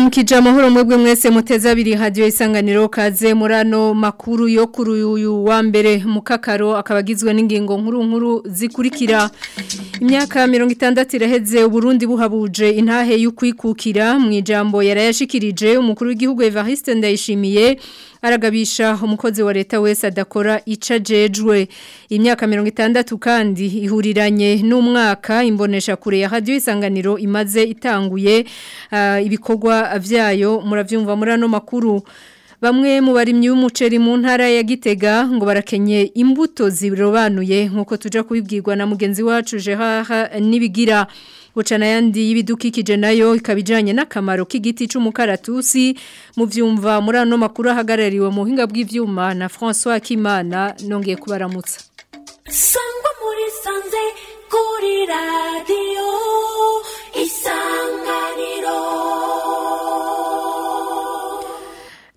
mukije amahoro mwebwe mwese muteze abiri hadiyo isanganiro kaze muri ano makuru yokuru kuri uyu mbere mukakaro akabagizwe agizwe n'ingingo nkuru nkuru zikurikira imyaka mirongo itandatu iraheze Burundi buhabuje intahe y'ukwikukira mu ijambo yarayashikirije umukuru w'igihugu Evariste ndayishimiye aragabisha umukozi wa leta wese adakora ica jejwe imyaka mirongo itandatu kandi ihuriranye n'umwaka imbonesha kure ya radio isanganiro imaze itanguye ah, ibikorwa vyayo muravyumva muri ano makuru Bamwe mu barimyi b'umuceri mu ntara ya Gitega ngo barakenye imbuto zirobanuye nkuko tuja kubibwirwa na mugenzi wacu Gerard Nibigira bucana yandi y'ibidukikije nayo ikabijanye n'akamaro k'igiti cy'umukaratusi mu byumva muri ano makuru ahagarariwe mu buhinga bw'ivyuma na François Kimana nongeye kubaramutsa Sangwa muri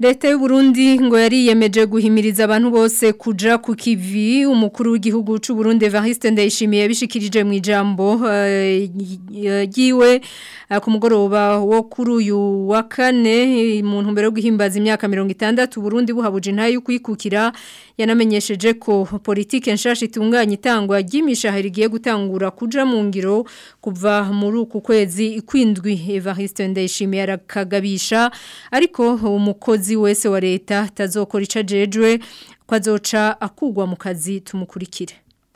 leta Burundi ngo yari yariyemeje guhimiriza abantu bose kuja ku kivi umukuru w'igihugu cy'u Burundi Evariste Ndayishimiye bishikirije mu ijambo giwe eh, eh, ku mugoroba wo kuri uyu wa kane mu ntumbero yo guhimbaza imyaka 60 Burundi buhabuje ntayo kwikukira yanamenyesheje ko politike nshasha itunganye itangwa ry'imishahara igiye gutangura kuja mu ngiro kuva muri uku kwezi ikwindwi Evariste Ndayishimiye arakagabisha ariko umukozi wese wa leta tazokora icajejwe kwazoca akugwa mu kazi tumukurikire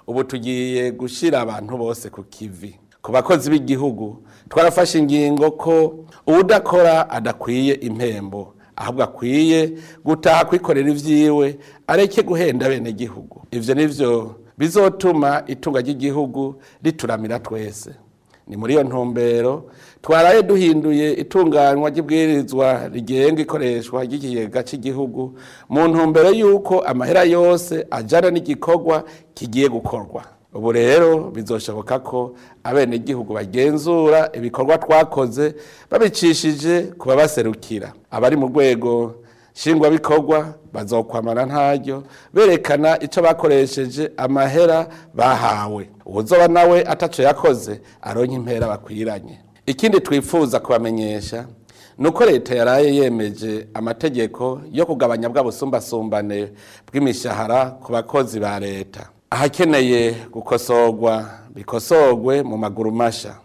ubu tugiye gushyira abantu bose ku kivi ku bakozi b'igihugu twarafashe ingingo ko udakora adakwiye impembo ahubwo akwiye gutaha kwikorera ibyiwe areke guhenda bene igihugu. ibyo nibyo bizotuma itunga ry'igihugu rituramira twese ni muri iyo ntumbero twaraye duhinduye itunganywa ry'ibwirizwa rigenga ikoreshwa ry'ikigega cy'igihugu mu ntumbero y'uko amahera yose ajyana n'igikorwa kigiye gukorwa ubu rero bizoshoboka ko abenegihugu bagenzura ibikorwa twakoze babicishije kuba baserukira. abari mu rwego nshingwabikorwa bazokwamana ntaryo berekana icyo bakoresheje amahera bahawe uwuzoba nawe ataco yakoze aronye impera bakwiranye ikindi twifuza kubamenyesha ni uko leta yaraye yemeje amategeko yo kugabanya bwa busumbasumbane bw'imishahara ku bakozi ba leta ahakeneye gukosorwa bikosorwe mu maguru mashya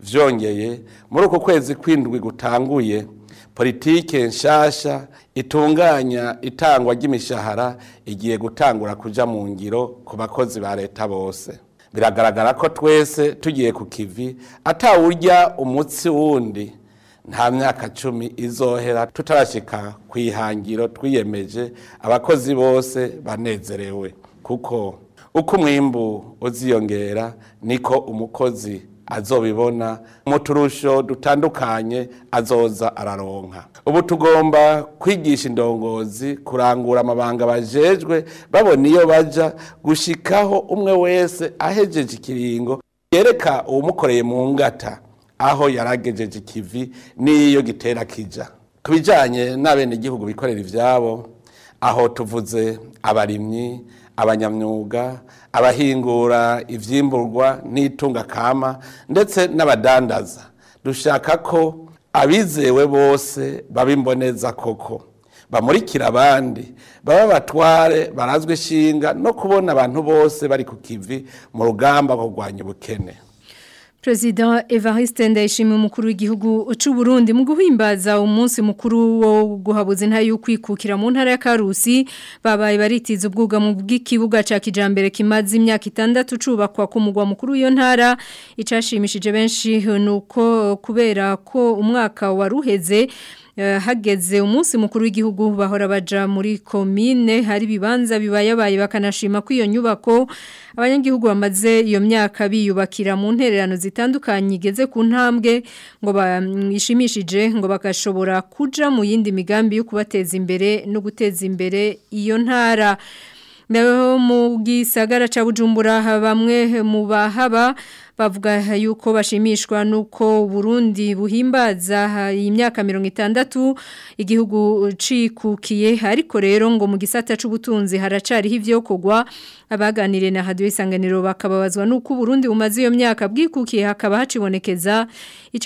byongeye muri uku kwezi kw'indwi gutanguye politiki nshyashya itunganya itangwa ry'imishahara igiye gutangura kujya mu ngiro ku bakozi ba leta bose biragaragara ko twese tugiye ku kivi atawurya umutsi wundi nta myaka cumi izohera tutarashyika ku ihangiro twiyemeje abakozi bose banezerewe kuko uko umwimbu uziyongera niko umukozi azobibona mu turusho dutandukanye azoza araronka ubu tugomba kwigisha indongozi kurangura amabanga bajejwe babona iyo bajya gushikaho umwe wese ahejeje ikiringo yereka uwumukoreye mu ngata aho yaragejeje ikivi n'iyo gitera kija ku bijyanye n'abenegihugu bikorera ibyabo aho tuvuze abarimyi abanyamyuga abahingura ibyimburwa n'itungakama ndetse n'abadandaza dushaka ko abizewe bose baba koko bamurikira abandi baba batware barazwe ishinga no kubona abantu bose bari ku kivi mu rugamba rwo kurwanya ubukene Perezida Evariste Ndayishimiye umukuru w'igihugu cy'u Burundi mu guhimbaza umunsi mukuru wo guhabuza inta y'ukwikukira mu ntara ya Karusi babaye baritiza mu bw'ikibuga ca kijambere kimaze imyaka itandatu cubakwa ku mugwa mukuru iyo ntara icashimishije benshi nuko kubera ko umwaka waruheze Eh, hageze umunsi mukuru w'igihugu bahora baja muri komine hari ibibanza bibayabaye bakanashima ko iyo nyubako abanyagihugu bamaze iyo myaka biyubakira mu ntererano zitandukanye igeze ku ntambwe ngo bishimishije ngo bagashobora kuja mu yindi migambi yo kubateza imbere no guteza imbere iyo ntara naho mu gisagara ca Bujumbura bamwe mu bahaba bavuga yuko bashimishwa nuko Burundi buhimbaza iyi myaka 60 igihugu cikukiye ariko rero ngo mu gisata c'ubutunzi haracari hivyo kogwa abaganire na radio isanganiro bakababazwa nuko Burundi bumaze iyo myaka bwikukiye hakaba hacibonekeza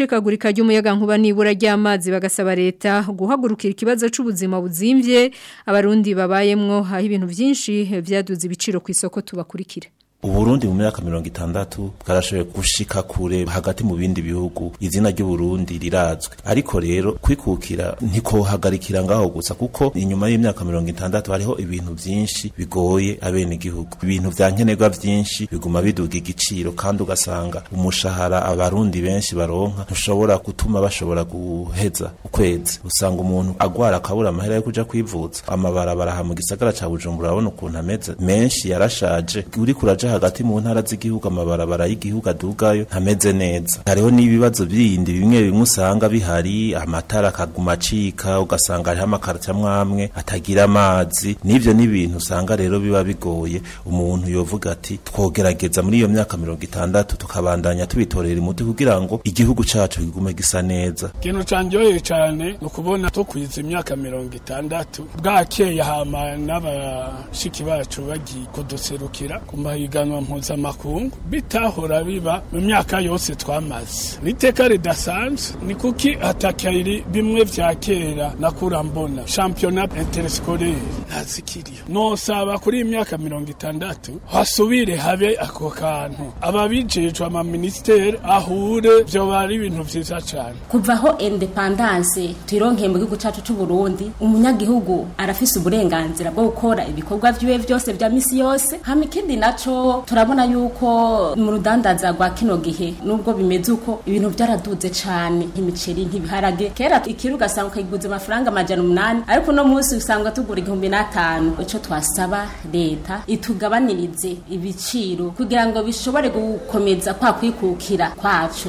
kagurika ry'umuyaga nkuba nibura ry'amazi bagasaba leta guhagurukira ikibazo c'ubuzima buzimvye abarundi babayemwo aho ibintu byinshi byaduze ibiciro ku isoko tubakurikira uburundi mu myaka mirongo itandatu bwarashoboye gushika kure hagati mu bindi bihugu izina ry'uburundi rirazwi ariko rero kwikukira ntikohagarikira ngaho gusa kuko inyuma y'imyaka mirongo itandatu hariho ibintu byinshi bigoye igihugu ibintu vya nkenerwa byinshi biguma biduga igiciro kandi ugasanga umushahara abarundi benshi baronka ntushobora gutuma bashobora guheza ukwezi usanga umuntu agwara akabura amahera yo kujya kwivuza amabara aha mu gisagara ca bujumbura urabona ukuntu ameze menshi yarashaje uriko uraja hagati mu ntara z'igihugu amabarabara y'igihugu adugayo ntameze neza hariho n'ibibazo bindi bimwe bimwe usanga bihari amatara akaguma acika ugasanga hariho amakarita amwe atagira amazi n'ibyo ni usanga rero biba bigoye umuntu yovuga ati twogerageza muri iyo myaka mirongo itandatu tukabandanya tubitorera umuti kugira ngo igihugu cyacu kigume gisa neza ikintu cyanjyoheye cyane ni ukubona tukwiza imyaka mirongo itandatu bwakeye hama n'abashiki bacu bagiye kuduserukira ku mahiga ihiganwa mpuzamakungu bitahora biba mu myaka yose twamaze niteka ridasanzwe ni kuki atakayiri bimwe bya kera nakura mbona shampiyona interisikore ntazikiriyo nosaba kuri iyi myaka mirongo itandatu hasubire habe ako kantu ababijejwe amaminisiteri ahure vyoba bari ibintu byiza cyane kuvaho indepandanse tuyironkeye mu gihugu cacu c'uburundi umunyagihugu arafise uburenganzira bwo gukora ibikorwa vyiwe byose bya misi yose hama ikindi naco kuko turabona yuko mu rudandaza rwa kino gihe nubwo bimeze uko ibintu byaraduze cyane nk'imiceri nk'ibiharage kera ikiro ugasanga ukayiguza amafaranga amajyana umunani ariko uno munsi usanga tugura igihumbi n'atanu icyo twasaba leta itugabanirize ibiciro kugira ngo bishobore gukomeza kwa kwikukira kwacu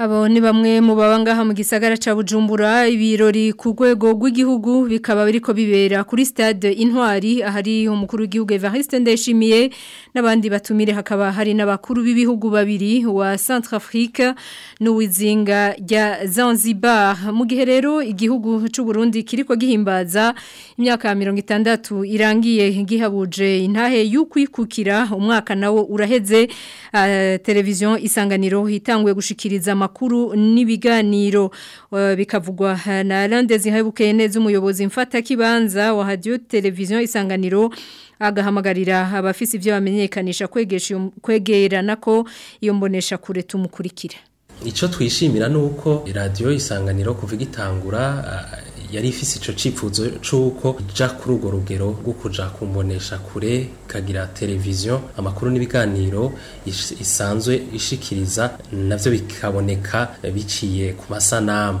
Abo ni bamwe mu babangaha mu gisagara cha Bujumbura ibirori ku rwego rw'igihugu bikaba biriko bibera kuri stade Intwari ahari umukuru w'igihugu Evariste Ndeshimiye n'abandi batumire hakaba hari n'abakuru b'ibihugu babiri wa Centrafrique n'uwizinga rya Zanzibar mu gihe rero igihugu cy'u Burundi kiriko gihimbaza imyaka 60 irangiye gihabuje intahe y'ukwikukira umwaka nawo uraheze uh, ah, television isanganiro hitanguye gushikiriza amakuru n'ibiganiro uh, bikavugwa uh, na Lande zihabuke neza umuyobozi mfata kibanza wa radio televiziyo isanganiro agahamagarira abafisi ibyo bamenyekanisha kwegesha kwegerana ko iyo mbonesha kure tumukurikira icyo twishimira ni uko radiyo isanganiro kuva igitangura uh, yari ifise ico cipfuzo c'uko ja kuri urwo rugero rwo kuja kumbonesha kure kagira televiziyo amakuru n'ibiganiro isanzwe ishikiriza navyo bikaboneka biciye ku masanamu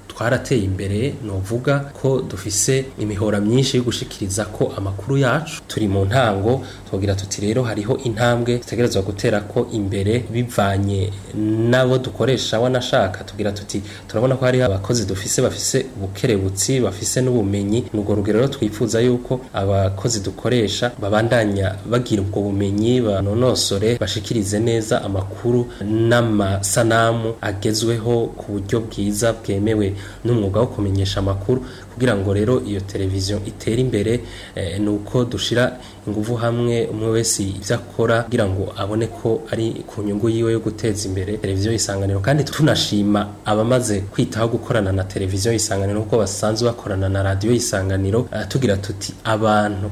twarateye imbere novuga ko dufise imihora myinshi yo gushikiriza ko amakuru yacu turi mu ntango tugira tuti rero hariho intambwe dutegerezwa gutera ko imbere bivanye n'abo dukoresha wanashaka tugira tuti turabona ko hari abakozi dufise bafise ubukerebutsi bafise n'ubumenyi n'ubwo rugero rero twifuza yuko abakozi dukoresha babandanya bagira ubwo bumenyi banonosore bashikirize neza amakuru n'amasanamu agezweho ku buryo bwiza bwemewe n'umwuga wo kumenyesha amakuru kugira ngo rero iyo televiziyo itere imbere eh, ni uko dushyira ingufu hamwe umwe wese ibyo akora kugira ngo abone ko ari ku nyungu yiwe yo guteza imbere televiziyo y'isanganiro kandi tunashima abamaze kwitaho gukorana na televiziyo y'isanganiro kuko basanzwe bakorana na radiyo y'isanganiro eh, tugira tuti abantu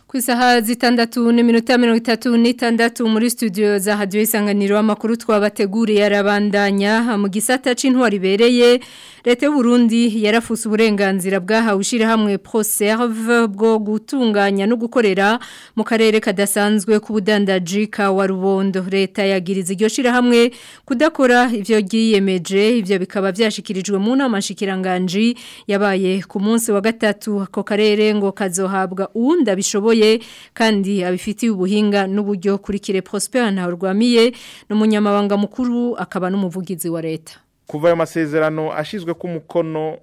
ku isaha zitandatu n'iminota mirongo itatu n'itandatu muri studio za hadiyo isanganiro amakuru twabateguriye arabandanya mu gisata cy'intwari ibereye leta y'uburundi yarafuse uburenganzira bwahawe ushyirahamwe proserve bwo gutunganya no gukorera mu karere kadasanzwe k'ubudandaji ka warubondo leta yagiriza iryo shyirahamwe kudakora ibyo ryiyemeje ibyo bikaba byashyikirijwe mu nama nshikiranganji yabaye ku munsi wa gatatu ako karere ngo kazohabwa uwundi bishoboye ashoboye kandi abifitiye ubuhinga n'uburyo kuri kire Prosper Ntaurwamiye n'umunyamabanga mukuru akaba n'umuvugizi wa leta kuva ayo masezerano ashyizwe ku mukono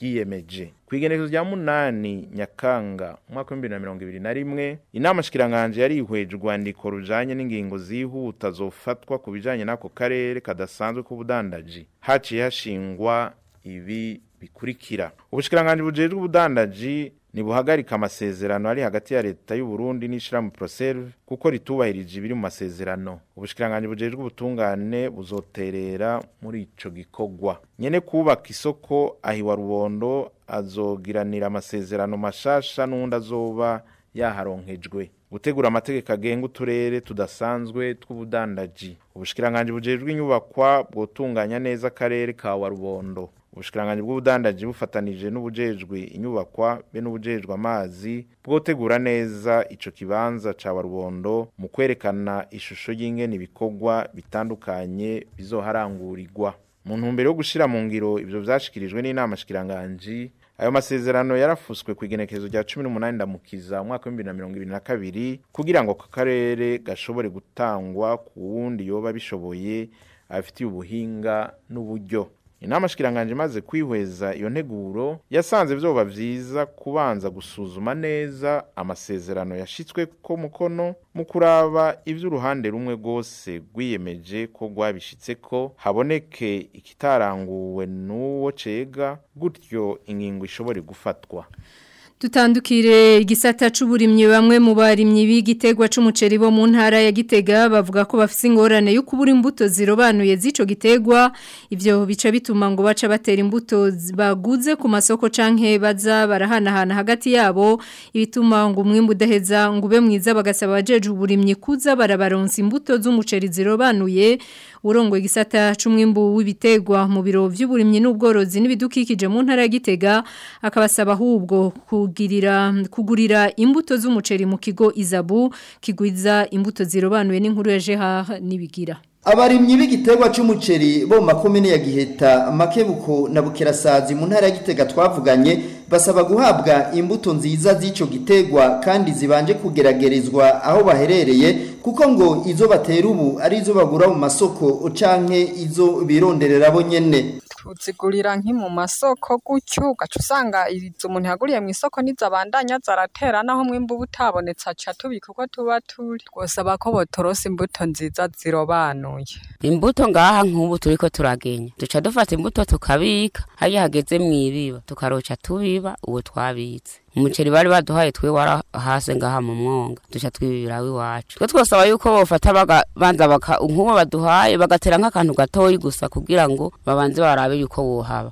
ryiyemeje ku igenekerezo rya munani nyakanga umwaka w'ibihumbi na mirongo ibiri na rimwe inama shikiranganje yari ihweje urwandiko rujanye n'ingingo zihuta zofatwa ku bijyanye n'ako karere kadasanzwe k'ubudandaji haciye hashingwa ibi bikurikira ubushikiranganje bujejwe ubudandaji ni amasezerano ari hagati ya leta y'u Burundi n'ishiramu Proserve kuko ritubahirije ibiri mu masezerano ubushikiranganje bujejwe ubutungane buzoterera muri icyo gikogwa nyene kubaka isoko ahiwa rubondo azogiranira amasezerano mashasha n'undi azoba yaharonkejwe gutegura amategeko agenga uturere tudasanzwe tw'ubudandaji ubushikiranganje bujejwe inyubakwa bwotunganya neza akarere ka Warubondo ubushikiranganje bw'ubudandaji bufatanije n'ubujejwe inyubakwa be n'ubujejwe amazi bwotegura neza ico kibanza ca Barubondo mu kwerekana ishusho y'ingene ibikorwa bitandukanye bizoharangurirwa mu ntumbero yo gushira mu ngiro ivyo vyashikirijwe n'inama shikiranganji ayo masezerano yarafuswe ku igenekerezo rya 18 ndamukiza umwaka wa 2022 kugira ngo akarere gashobore gutangwa ku wundi yoba bishoboye afitiye ubuhinga n'uburyo inama shikiranganje imaze kwihweza iyo nteguro yasanze byoba byiza kubanza gusuzuma neza amasezerano yashitswe ko mukono mu kuraba iby'uruhande rumwe rwose rwiyemeje ko rwabishitse ko haboneke ikitaranguwe n'uwo cega gutyo ingingo ishobore gufatwa Tutandukire gisata c'uburimyi bamwe mu barimyi b'igitegwa c'umuceri bo mu ntara ya Gitega bavuga ko bafise ingorane yo kubura imbuto zirobanuye z'ico gitegwa ivyo bica bituma ngo baca batera imbuto baguze ku masoko canke baza barahanahana hagati yabo ibituma ngo umwimbu udaheza ngo ube mwiza bagasaba abajeje uburimyi kuza barabaronsa imbuto z'umuceri zirobanuye urongoye igisata cy'umwimbu w'ibitegwa mu biro by'uburimyi n'ubworozi n'ibidukikije mu ntara ya Gitega akabasaba ahubwo kugirira kugurira imbuto z'umuceri mu kigo Izabu kigwiza imbuto zirobanuye n'inkuru ya Jeha nibigira abarimyi b'igiterwa cy'umuceri bo makumyabiri ya giheta makebuko na bukerasazi mu ntara ya gitega twavuganye basaba guhabwa imbuto nziza z'icyo gitegwa kandi zibanje kugeragerezwa aho baherereye kuko ngo izo batera ubu ari bagura mu masoko canke izo bironderera bo nyene uzigurira nki mu masoko gutyo ugaca usanga izo umuntu yaguriye mu isoko nizo zaratera naho umwimbu uba utabonetse aca tubika uko tuba turi twasaba ko botorosa imbuto nziza zirobanuye imbuto ngaha nk'ubu turiko turagenya duca dufata imbuto tukabika hariya hageze mu iriba tukaroca tubiba biba uwo twabitse umuceri bari baduhaye twe wara hasi ngaha mu mwonga duca twibira w'iwacu twe twosaba yuko bofata banza baka nk'uwo baduhaye bagatera nk'akantu gatoyi gusa kugira ngo babanze barabe yuko wohaba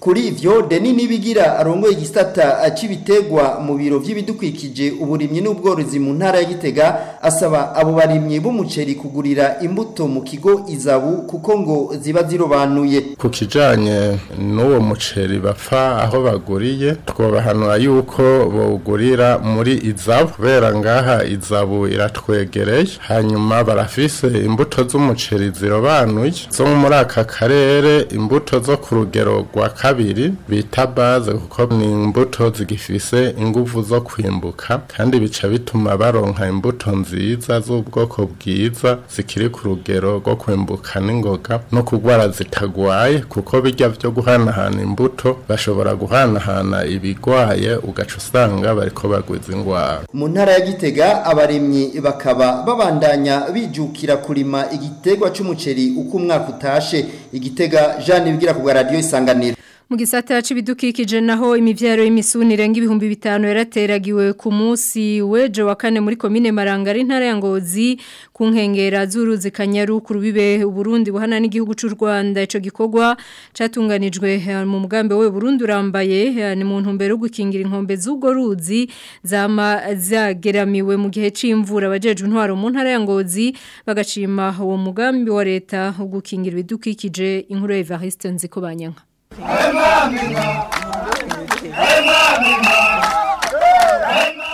kuri ivyo deni nibigira arongoye igisata eh, cy'ibitegwa mu biro by’ibidukikije uburimyi n'ubworozi mu ntara ya Gitega asaba abo barimyi b'umuceri kugurira imbuto mu kigo izabu kuko ngo ziba zirobanuye ku kijanye n'uwo muceri bapfa aho baguriye twobahanura yuko bogurira muri izabu kubera ngaha izabu iratwegereye hanyuma barafise imbuto z'umuceri zirobanuye zo muri aka karere imbuto zo ku rugero rwa kabiri bita baze kuko ni imbuto zigifise ingufu zo kwimbuka kandi bica bituma baronka imbuto nziza z'ubwoko bwiza zikiri ku rugero rwo kwimbuka n'ingoga no kugwara zitagwaye kuko bijya byo guhanahana imbuto bashobora guhanahana ibigwaye ugaca usanga bariko bagwiza ingwara mu ntara ya gitega abarimyi bakaba babandanya bijukira kurima igitegwa cy'umuceri uko umwaka utashe igitega Jean Nibigira ku radio isanganiro mu gisata cy'ibidukikije naho imibyaro y'imisuni irenga ibihumbi bitanu yarateragiwe ku munsi w'ejo wa kane muri komine marangari ntara ya ngozi ku nkengera z'uruzi kanyaru ku rubibe uburundi buhana n'igihugu cy'u rwanda icyo gikogwa cyatunganijwe eh, mu mugambi we burundi rambaye eh, ni mu ntumbero yo gukingira inkombe z'ubwo ruzi zama zageramiwe mu gihe cy'imvura abajeje intwaro mu ntara ya ngozi bagashima uwo mugambi wa leta wo gukingira ibidukikije inkuru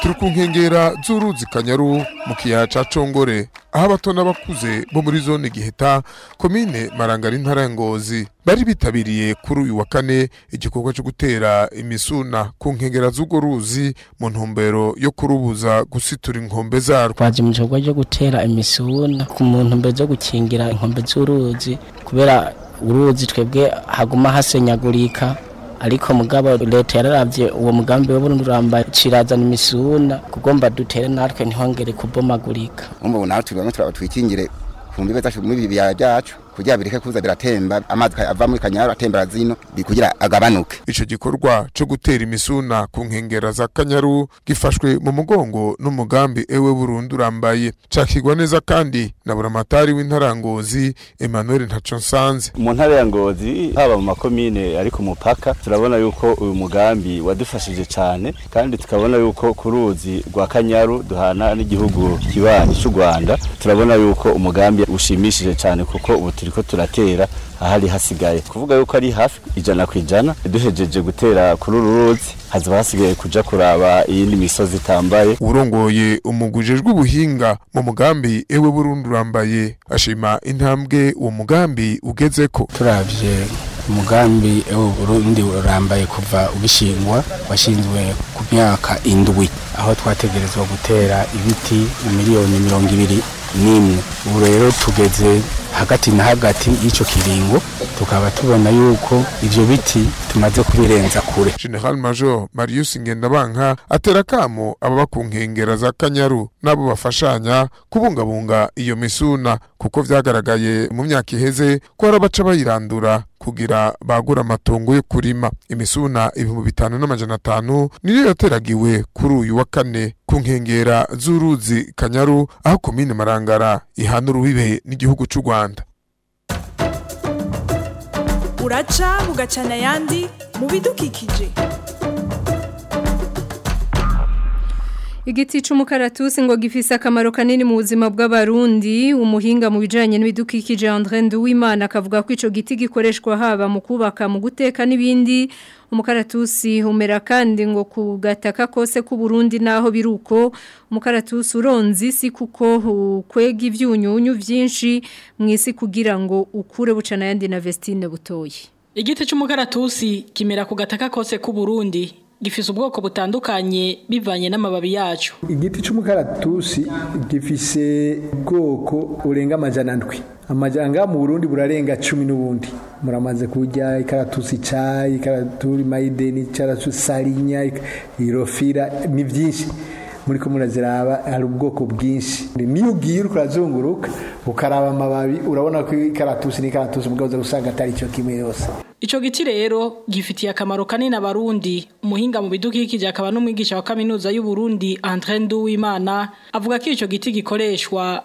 turi ku nkengera z'uruzi kanyaru mu kiyaha cya congore aho abato n'abakuze bo muri zone giheta komine marangara intara ya ngozi bari bitabiriye kuri uyu wa kane igikorwa cyo gutera imisuna ku nkengera z'urwo ruzi mu ntumbero yo kurubuza gusitura inkombe zarwo twaje mu gikorwa cyo gutera imisuna ku ntumbero zo gukingira inkombe z'uruzi kubera uruzi twebwe haguma hasenyagurika ariko mugabo leta yararavye uwo mugambi wo Burundi urambaye imisuna kugomba dutere natwe ntihongere kubomagurika umbo natwe bamwe turabatwikingire kumbibe zacu mu bibi byacu kugira bireke kuza biratemba amazi ava muri kanyaro atembera zino kugira agabanuke ico gikorwa cyo gutera imisuna ku nkengera za kanyaru gifashwe mu mugongo n'umugambi ewe burundu urambaye cakigwa neza kandi na buramatari w'intarangozi Emmanuel Ntaconsanze mu ntara haba mu makomine ari ku mupaka turabona yuko uyu mugambi wadufashije cyane kandi tukabona yuko ku ruzi rwa kanyaru duhana n'igihugu kibanyi cy'u Rwanda turabona yuko umugambi ushimishije cyane kuko ubutiri turiko turatera ahari hasigaye kuvuga yuko ari hafi ijana ku ijana duhejeje gutera kuri uru ruzi hazaba hasigaye kuja kuraba iyindi misozi itambaye urongoye umugujejwe rw’ubuhinga mu mugambi ewe burundu urambaye ashima intambwe uwo mugambi ugezeko turavye umugambi ewe burundi urambaye kuva ubishingwa washinzwe ku myaka indwi aho twategerezwa gutera ibiti miliyoni mirongo ibiri n'imwe ubu rero tugeze hagati na hagati y'icyo kiringo tukaba tubona yuko ibyo biti tumaze kubirenza kure general major marius ngendabanka atera kamo ababa ku nkengera za kanyaru n'abo bafashanya kubungabunga iyo misuna kuko byagaragaye mu myaka iheze ko hari abaca bayirandura kugira bagura amatongo yo kurima imisuna ibihumbi bitanu n'amajana atanu niyo yateragiwe kuri uyu wa kane ku nkengera z'uruzi kanyaru aho komine marangara ihana urubibe n'igihugu cy'u rwanda uraca bugacana ayandi mu bidukikije igiti cy'umukaratusi ngo gifise akamaro kanini mu buzima bw'abarundi umuhinga mu bijyanye n'ibidukikije André Nduwimana akavuga ko icyo giti gikoreshwa haba mu kubaka mu guteka n'ibindi umukaratusi humera kandi ngo ku gataka kose Burundi naho biruko umukaratusi uronze isi kuko kwega ibyunyunyu byinshi mu isi kugira ngo ukure bucana yandi na vestine butoye igiti cy'umukaratusi kimera ku kose k’u Burundi gifise ubwoko butandukanye bivanye n'amababi yacu igiti cy'umukaratusi gifise ubwoko burenga amajana ndwi amajanga mu Burundi burarenga cumi n'ubundi muramaze kurya ikaratusi cayi ikaraturi maideni ikaratusi sarinya irofira ni byinshi muri ko muraziraba hari ubwoko bwinshi niyo ugiye uriko urazunguruka ukaraba amababi urabona ko ikaratusi n'ikaratusi mugabo usanga atari cyo kimwe yose Ico giti rero gifitiye akamaro kanini abarundi Muhinga mu bidukikije akaba n'umwigisha wa kaminuza y'u Burundi André Nduwimana avuga ko ico giti gikoreshwa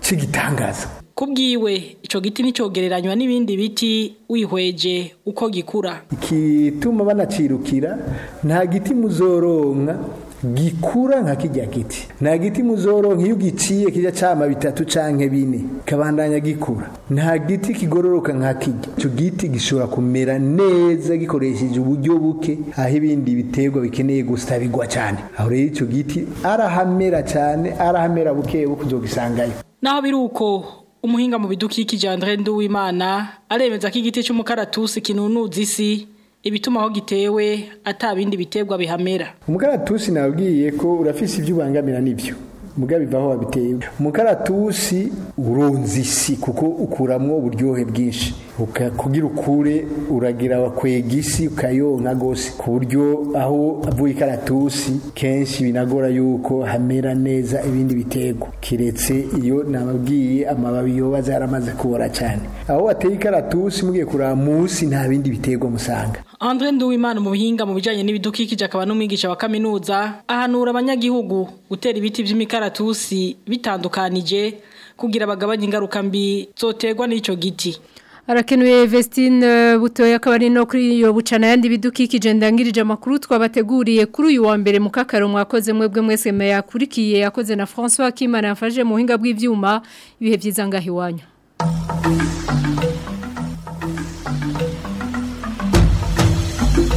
cy'igitangaza kubwiwe icyo giti nticyogereranywa n'ibindi biti wihweje uko gikura igituma banacirukira nta giti muzoronka gikura nka kijya giti nta giti muzoro nk'iyo ugiciye kijya cyama bitatu canke bine kabandanya gikura nta giti kigororoka nka kijya icyo giti gishobora kumera neza gikoresheje uburyo buke aho ibindi biterwa bikeneye bigwa cyane aho rero icyo giti arahamera cyane arahamera buke buke uzogisangayo naho biri uko umuhinga mu bidukikije Andre Nduwimana aremeza ko igiti cy'umukaratusi kinunuza isi ibituma aho gitewe atabindi bitegwa bihamera umukaratusi nabwiye ko urafisi ibyo n'ibyo mugabe bivaho wabiteye umukaratusi uronza isi kuko ukuramwo uburyohe bwinshi kugira ukure uragira wakwega isi ukayonka gose ku aho avuye ikaratusi kenshi binagora yuko hamera neza ibindi bitego kiretse iyo nababwiye amababi yoba zaramaze kubora cyane aho wateye ikaratusi mugiye kuraba munsi nta bindi bitego musanga Andre Nduwimana mu buhinga mu bijanye n'ibidukikije akaba n'umwigisha wa kaminuza ahanura abanyagihugu gutera ibiti by'imikaratusi bitandukanije kugira bagabanye ingaruka mbi zoterwa n'ico giti arakenuye Vestine eh, butoya akaba ari no kuri iyo bucana yandi bidukikije ndangirije amakuru twabateguriye kuri uyu wa mbere mu kakaro mwakoze mwebwe mwese yakurikiye yakoze na François Kimana yafashe mu buhinga bw'ibyuma ibihe byiza ngaho iwanyu